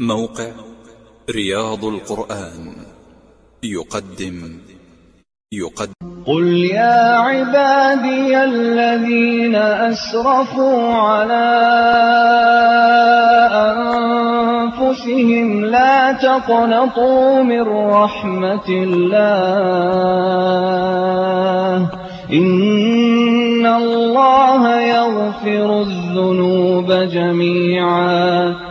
موقع رياض القرآن. يقدم. يقدم. قل يا عبادي الذين أسرفوا على أنفسهم لا تقنطوا من رحمة الله. إن الله يغفر الذنوب جميعا.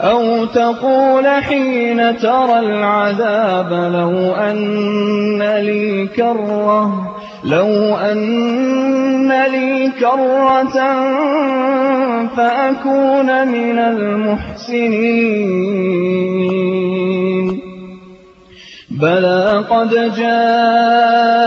أو تقول حين ترى العذاب لو أن لي كرة لو أن لي كرة فأكون من المحسنين. بلى قد جاءتك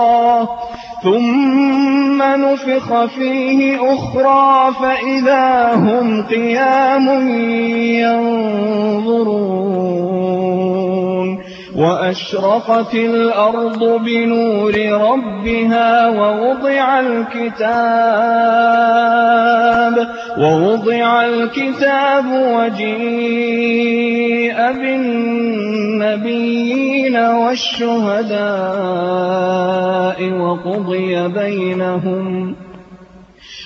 ثم نفخ فيه أخرى فإذا هم قيام ينظرون. وأشرقت الأرض بنور ربها ووضع الكتاب ووضع الكتاب وجيء بالنبيين والشهداء وقضي بينهم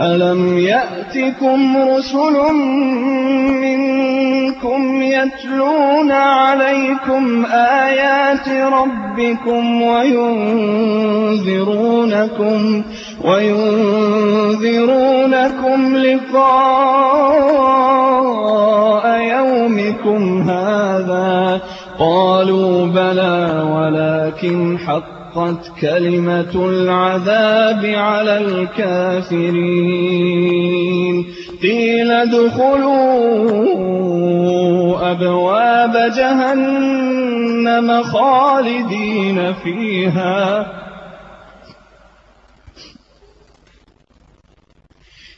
ألم يأتكم رسل منكم يتلون عليكم آيات ربكم وينذرونكم وينذرونكم لقاء يومكم هذا قالوا بلى ولكن حق حقت كلمة العذاب على الكافرين. قيل ادخلوا أبواب جهنم خالدين فيها.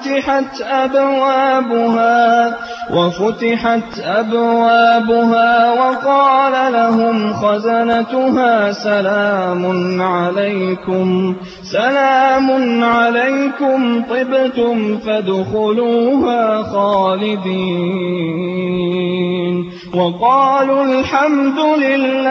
وفتحت أبوابها وفتحت أبوابها وقال لهم خزنتها سلام عليكم سلام عليكم طبتم فادخلوها خالدين. وقالوا الحمد لله.